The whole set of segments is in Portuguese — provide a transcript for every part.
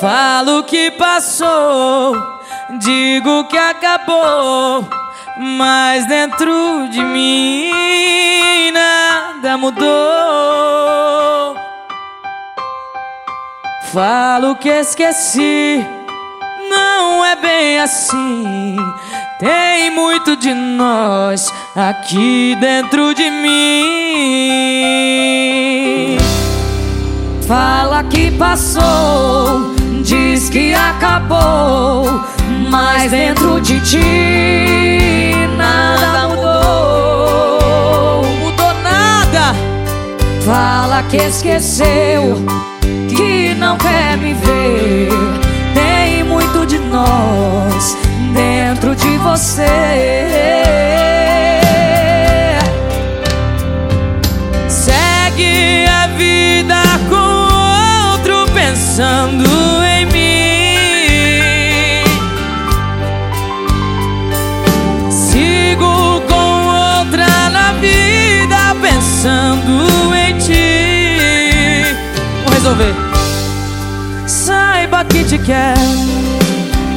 Falo que passou, digo que acabou, mas dentro de mim nada mudou. Falo que esqueci, não é bem assim. Tem muito de nós aqui dentro de mim. Fala que passou, diz que acabou, mas dentro de ti nada mudou. Mudou nada. Fala que esqueceu que não quer me ver. Tem muito de nós dentro de você. Segue a vida com outro pensando que te quero.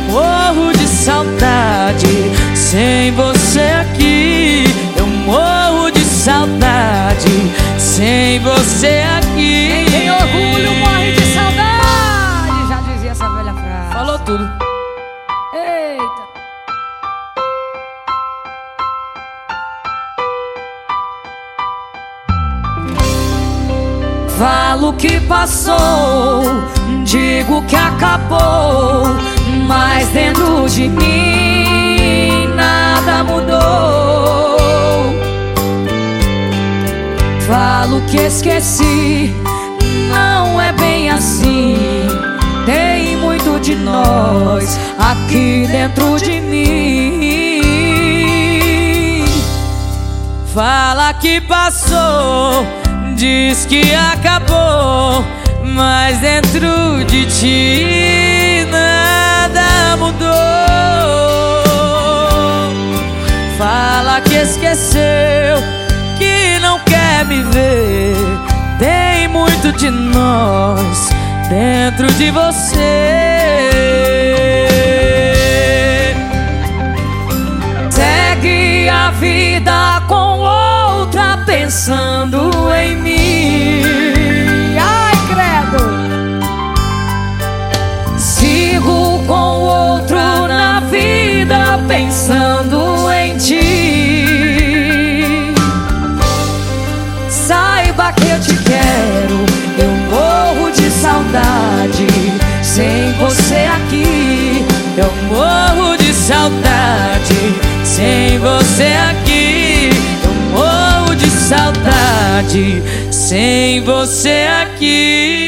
Morro de saudade sem você aqui. Eu morro de saudade sem você aqui. Quem tem orgulho morre de saudade. Já dizia essa velha frase. Falou tudo. Eita. Falo que passou, digo que acabou, mas dentro de mim nada mudou. Falo que esqueci, não é bem assim. Tem muito de nós aqui dentro de mim. Fala que passou, diz que acabou, mas dentro de ti nada mudou. Fala que esqueceu, que não quer me ver. Tem muito de nós dentro de você. Segue a vida com outra pensando em mim. Pensando em ti. Saiba que eu te quero, eu morro de saudade sem você aqui. Eu morro de saudade sem você aqui. Eu morro de saudade sem você aqui.